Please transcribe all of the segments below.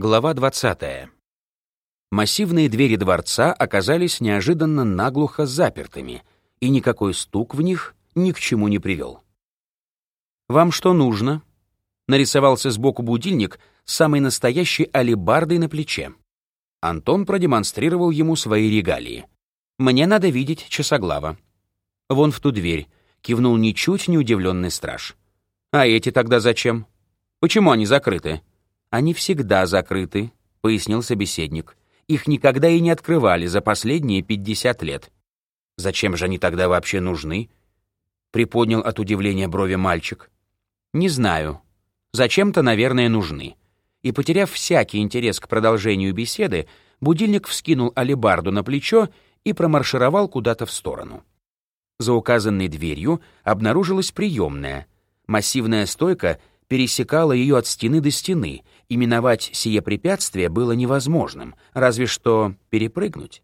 Глава 20. Массивные двери дворца оказались неожиданно наглухо запертыми, и никакой стук в них ни к чему не привел. «Вам что нужно?» Нарисовался сбоку будильник с самой настоящей алебардой на плече. Антон продемонстрировал ему свои регалии. «Мне надо видеть часоглава». «Вон в ту дверь», — кивнул ничуть не удивленный страж. «А эти тогда зачем? Почему они закрыты?» «Они всегда закрыты», — пояснил собеседник. «Их никогда и не открывали за последние пятьдесят лет». «Зачем же они тогда вообще нужны?» — приподнял от удивления брови мальчик. «Не знаю. Зачем-то, наверное, нужны». И, потеряв всякий интерес к продолжению беседы, будильник вскинул алебарду на плечо и промаршировал куда-то в сторону. За указанной дверью обнаружилась приемная. Массивная стойка пересекала ее от стены до стены, и миновать сие препятствие было невозможным, разве что перепрыгнуть.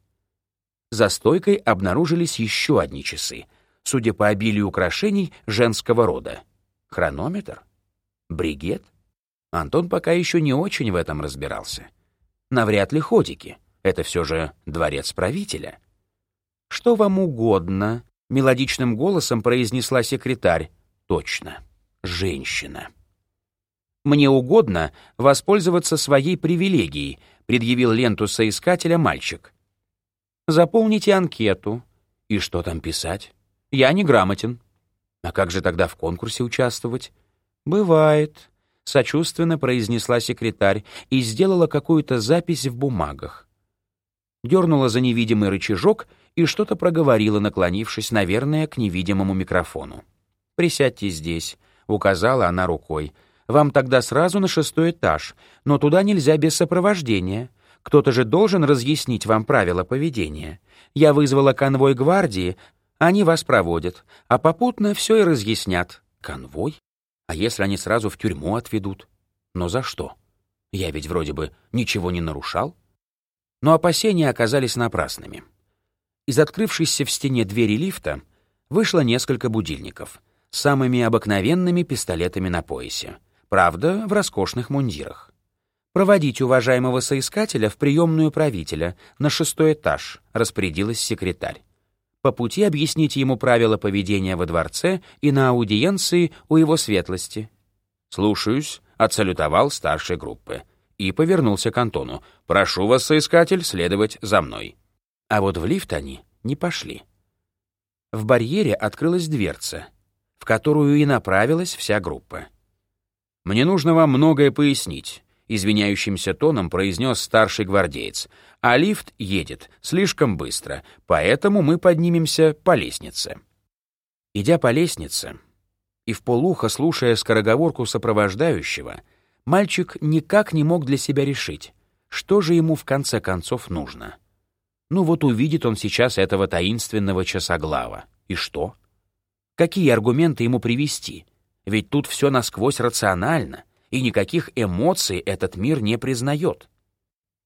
За стойкой обнаружились еще одни часы, судя по обилию украшений женского рода. Хронометр? Бригет? Антон пока еще не очень в этом разбирался. Навряд ли ходики. Это все же дворец правителя. «Что вам угодно?» — мелодичным голосом произнесла секретарь. «Точно. Женщина». «Мне угодно воспользоваться своей привилегией», — предъявил ленту соискателя мальчик. «Заполните анкету». «И что там писать?» «Я не грамотен». «А как же тогда в конкурсе участвовать?» «Бывает», — сочувственно произнесла секретарь и сделала какую-то запись в бумагах. Дернула за невидимый рычажок и что-то проговорила, наклонившись, наверное, к невидимому микрофону. «Присядьте здесь», — указала она рукой. Вам тогда сразу на шестой этаж, но туда нельзя без сопровождения. Кто-то же должен разъяснить вам правила поведения. Я вызвала конвой гвардии, они вас проводят, а попутно все и разъяснят. Конвой? А если они сразу в тюрьму отведут? Но за что? Я ведь вроде бы ничего не нарушал. Но опасения оказались напрасными. Из открывшейся в стене двери лифта вышло несколько будильников самыми обыкновенными пистолетами на поясе. Правда, в роскошных мундирах. «Проводите уважаемого соискателя в приемную правителя на шестой этаж», — распорядилась секретарь. «По пути объясните ему правила поведения во дворце и на аудиенции у его светлости». «Слушаюсь», — отсалютовал старшей группы. И повернулся к Антону. «Прошу вас, соискатель, следовать за мной». А вот в лифт они не пошли. В барьере открылась дверца, в которую и направилась вся группа. «Мне нужно вам многое пояснить», — извиняющимся тоном произнес старший гвардеец. «А лифт едет слишком быстро, поэтому мы поднимемся по лестнице». Идя по лестнице и в полухо слушая скороговорку сопровождающего, мальчик никак не мог для себя решить, что же ему в конце концов нужно. Ну вот увидит он сейчас этого таинственного часоглава. И что? Какие аргументы ему привести? Ведь тут все насквозь рационально, и никаких эмоций этот мир не признает.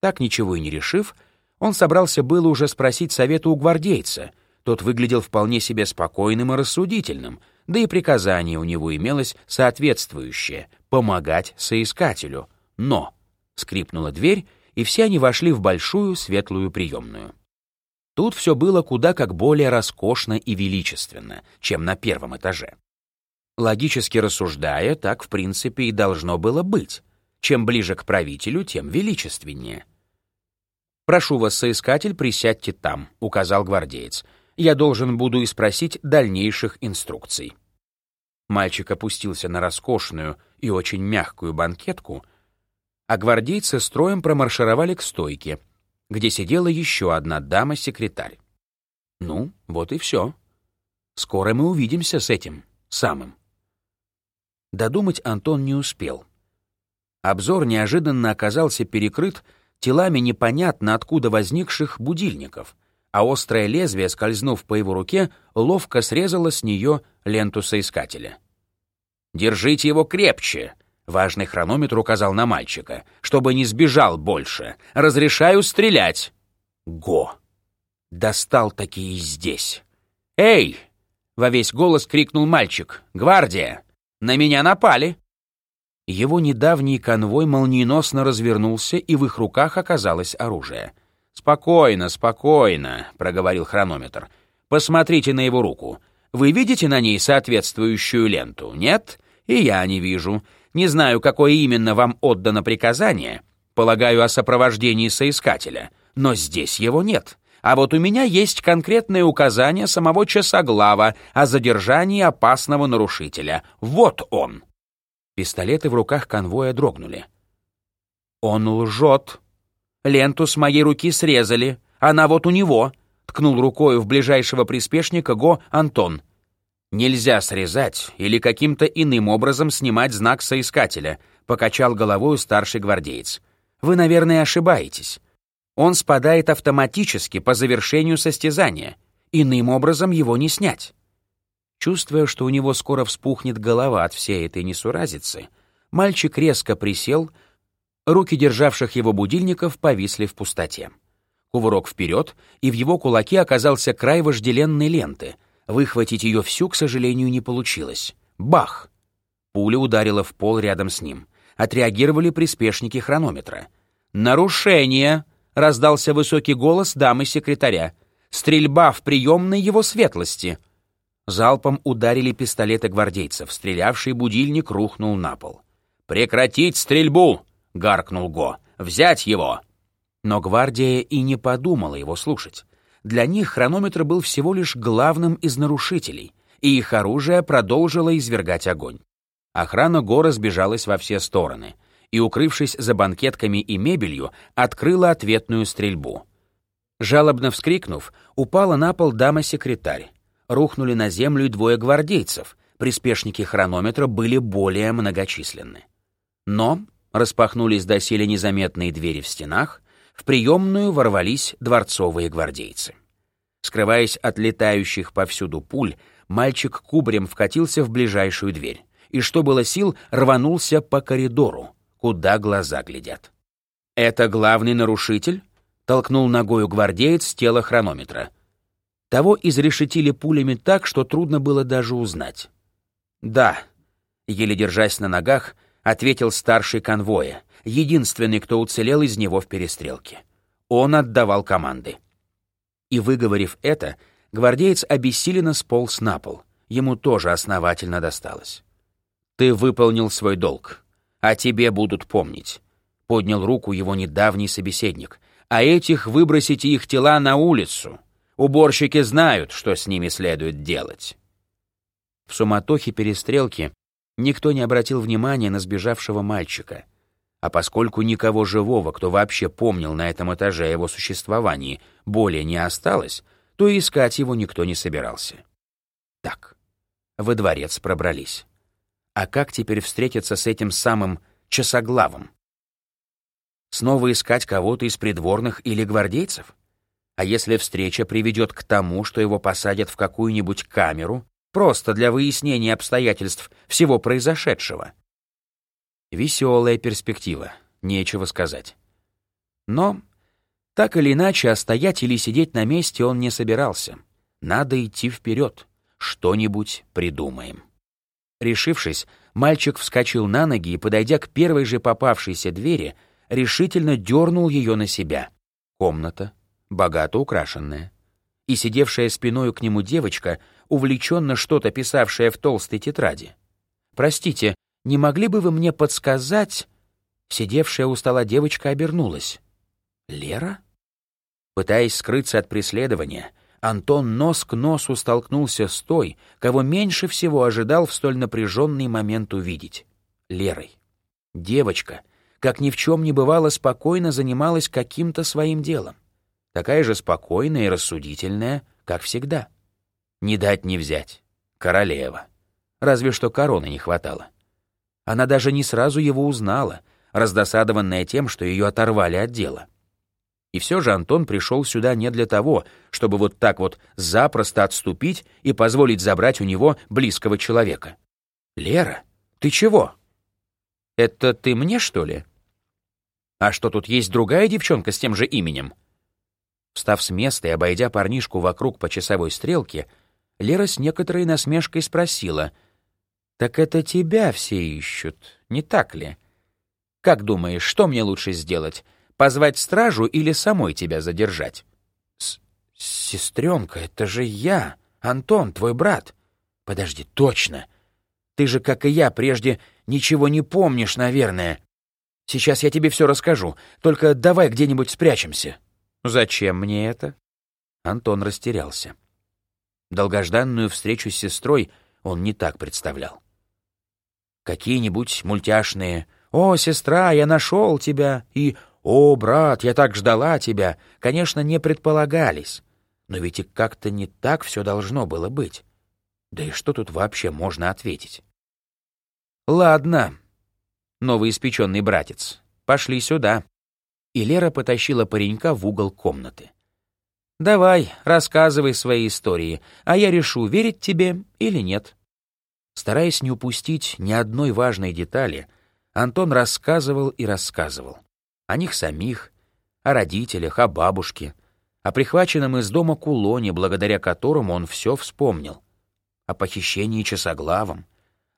Так ничего и не решив, он собрался было уже спросить совета у гвардейца. Тот выглядел вполне себе спокойным и рассудительным, да и приказание у него имелось соответствующее — помогать соискателю. Но скрипнула дверь, и все они вошли в большую светлую приемную. Тут все было куда как более роскошно и величественно, чем на первом этаже. Логически рассуждая, так в принципе и должно было быть. Чем ближе к правителю, тем величественнее. «Прошу вас, соискатель, присядьте там», — указал гвардеец. «Я должен буду и спросить дальнейших инструкций». Мальчик опустился на роскошную и очень мягкую банкетку, а гвардейцы строем промаршировали к стойке, где сидела еще одна дама-секретарь. Ну, вот и все. Скоро мы увидимся с этим самым. Додумать Антон не успел. Обзор неожиданно оказался перекрыт телами непонятно откуда возникших будильников, а острое лезвие, скользнув по его руке, ловко срезало с нее ленту соискателя. «Держите его крепче!» — важный хронометр указал на мальчика. «Чтобы не сбежал больше. Разрешаю стрелять!» «Го!» Достал такие здесь. «Эй!» — во весь голос крикнул мальчик. «Гвардия! На меня напали!» Его недавний конвой молниеносно развернулся, и в их руках оказалось оружие. «Спокойно, спокойно», — проговорил хронометр. «Посмотрите на его руку. Вы видите на ней соответствующую ленту? Нет? И я не вижу. Не знаю, какое именно вам отдано приказание. Полагаю, о сопровождении соискателя. Но здесь его нет. А вот у меня есть конкретное указание самого часоглава о задержании опасного нарушителя. Вот он». Пистолеты в руках конвоя дрогнули. «Он лжет. Ленту с моей руки срезали. Она вот у него», — ткнул рукой в ближайшего приспешника Го Антон. «Нельзя срезать или каким-то иным образом снимать знак соискателя», — покачал головой старший гвардеец. «Вы, наверное, ошибаетесь. Он спадает автоматически по завершению состязания. Иным образом его не снять». Чувствуя, что у него скоро вспухнет голова от всей этой несуразицы, мальчик резко присел, руки державших его будильников повисли в пустоте. Кувырок вперед, и в его кулаке оказался край вожделенной ленты. Выхватить ее всю, к сожалению, не получилось. Бах! Пуля ударила в пол рядом с ним. Отреагировали приспешники хронометра. «Нарушение!» — раздался высокий голос дамы-секретаря. «Стрельба в приемной его светлости!» Залпом ударили пистолеты гвардейцев. Стрелявший будильник рухнул на пол. «Прекратить стрельбу!» — гаркнул Го. «Взять его!» Но гвардия и не подумала его слушать. Для них хронометр был всего лишь главным из нарушителей, и их оружие продолжило извергать огонь. Охрана Го сбежалась во все стороны и, укрывшись за банкетками и мебелью, открыла ответную стрельбу. Жалобно вскрикнув, упала на пол дама-секретарь рухнули на землю и двое гвардейцев, приспешники хронометра были более многочисленны. Но распахнулись доселе незаметные двери в стенах, в приемную ворвались дворцовые гвардейцы. Скрываясь от летающих повсюду пуль, мальчик кубарем вкатился в ближайшую дверь и, что было сил, рванулся по коридору, куда глаза глядят. «Это главный нарушитель?» — толкнул ногою гвардеец с тела хронометра. Того изрешетили пулями так, что трудно было даже узнать. «Да», — еле держась на ногах, ответил старший конвоя, единственный, кто уцелел из него в перестрелке. Он отдавал команды. И, выговорив это, гвардеец обессиленно сполз на пол. Ему тоже основательно досталось. «Ты выполнил свой долг, а тебе будут помнить», — поднял руку его недавний собеседник. «А этих выбросите их тела на улицу». Уборщики знают, что с ними следует делать. В суматохе перестрелки никто не обратил внимания на сбежавшего мальчика. А поскольку никого живого, кто вообще помнил на этом этаже о его существовании, более не осталось, то искать его никто не собирался. Так, во дворец пробрались. А как теперь встретиться с этим самым часоглавом? Снова искать кого-то из придворных или гвардейцев? А если встреча приведет к тому, что его посадят в какую-нибудь камеру, просто для выяснения обстоятельств всего произошедшего? Веселая перспектива, нечего сказать. Но, так или иначе, стоять или сидеть на месте он не собирался. Надо идти вперед, что-нибудь придумаем. Решившись, мальчик вскочил на ноги и, подойдя к первой же попавшейся двери, решительно дернул ее на себя. Комната, богато украшенная. И сидевшая спиною к нему девочка, увлеченно что-то писавшая в толстой тетради. «Простите, не могли бы вы мне подсказать...» Сидевшая у стола девочка обернулась. «Лера?» Пытаясь скрыться от преследования, Антон нос к носу столкнулся с той, кого меньше всего ожидал в столь напряженный момент увидеть — Лерой. Девочка, как ни в чем не бывало, спокойно занималась каким-то своим делом такая же спокойная и рассудительная, как всегда. Не дать не взять. Королева. Разве что короны не хватало. Она даже не сразу его узнала, раздосадованная тем, что ее оторвали от дела. И все же Антон пришел сюда не для того, чтобы вот так вот запросто отступить и позволить забрать у него близкого человека. «Лера, ты чего?» «Это ты мне, что ли?» «А что, тут есть другая девчонка с тем же именем?» Встав с места и обойдя парнишку вокруг по часовой стрелке, Лера с некоторой насмешкой спросила, Так это тебя все ищут, не так ли? Как думаешь, что мне лучше сделать? Позвать стражу или самой тебя задержать? С Сестренка, это же я, Антон, твой брат. Подожди, точно. Ты же, как и я, прежде ничего не помнишь, наверное. Сейчас я тебе все расскажу, только давай где-нибудь спрячемся. Зачем мне это? Антон растерялся. Долгожданную встречу с сестрой он не так представлял. Какие-нибудь мультяшные «О, сестра, я нашел тебя!» и «О, брат, я так ждала тебя!» конечно, не предполагались. Но ведь и как-то не так все должно было быть. Да и что тут вообще можно ответить? «Ладно, новоиспеченный братец, пошли сюда». И Лера потащила паренька в угол комнаты. «Давай, рассказывай свои истории, а я решу, верить тебе или нет». Стараясь не упустить ни одной важной детали, Антон рассказывал и рассказывал. О них самих, о родителях, о бабушке, о прихваченном из дома кулоне, благодаря которому он все вспомнил, о похищении часоглавом,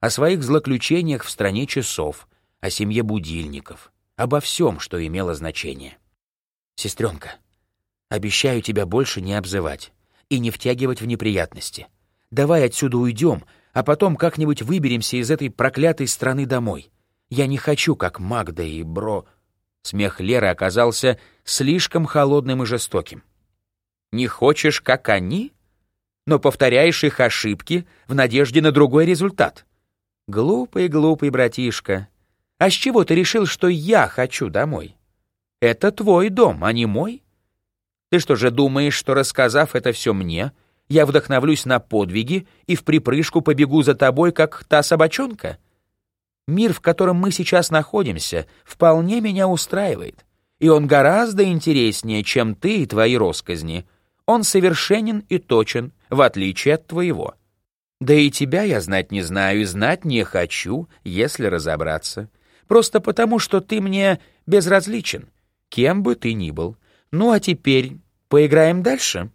о своих злоключениях в стране часов, о семье будильников, обо всем, что имело значение. «Сестренка, Обещаю тебя больше не обзывать и не втягивать в неприятности. Давай отсюда уйдем, а потом как-нибудь выберемся из этой проклятой страны домой. Я не хочу, как Магда и Бро...» Смех Леры оказался слишком холодным и жестоким. «Не хочешь, как они? Но повторяешь их ошибки в надежде на другой результат. Глупый, глупый братишка. А с чего ты решил, что я хочу домой? Это твой дом, а не мой?» Ты что же думаешь, что рассказав это все мне, я вдохновлюсь на подвиги и в припрыжку побегу за тобой, как та собачонка? Мир, в котором мы сейчас находимся, вполне меня устраивает, и он гораздо интереснее, чем ты и твои росказни. Он совершенен и точен, в отличие от твоего. Да и тебя я знать не знаю и знать не хочу, если разобраться. Просто потому, что ты мне безразличен, кем бы ты ни был. «Ну а теперь поиграем дальше?»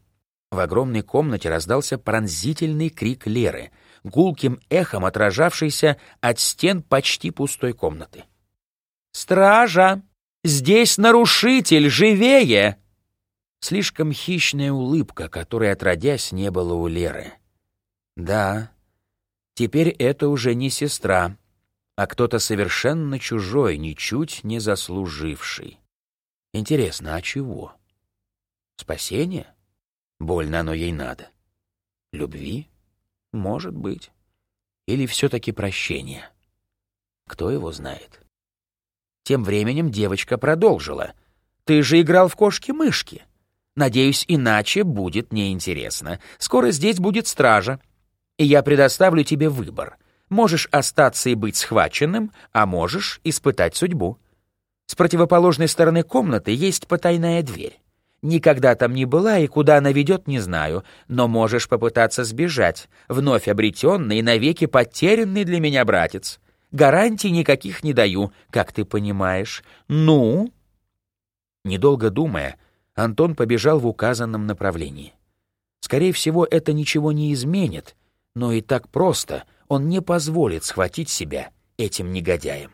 В огромной комнате раздался пронзительный крик Леры, гулким эхом отражавшийся от стен почти пустой комнаты. «Стража! Здесь нарушитель! Живее!» Слишком хищная улыбка, которой, отродясь, не было у Леры. «Да, теперь это уже не сестра, а кто-то совершенно чужой, ничуть не заслуживший». Интересно, а чего? Спасение? Больно оно ей надо. Любви? Может быть. Или все-таки прощение? Кто его знает? Тем временем девочка продолжила. «Ты же играл в кошки-мышки. Надеюсь, иначе будет неинтересно. Скоро здесь будет стража. И я предоставлю тебе выбор. Можешь остаться и быть схваченным, а можешь испытать судьбу. С противоположной стороны комнаты есть потайная дверь. Никогда там не была и куда она ведет, не знаю, но можешь попытаться сбежать, вновь обретенный и навеки потерянный для меня братец. Гарантий никаких не даю, как ты понимаешь. Ну?» Недолго думая, Антон побежал в указанном направлении. Скорее всего, это ничего не изменит, но и так просто он не позволит схватить себя этим негодяем.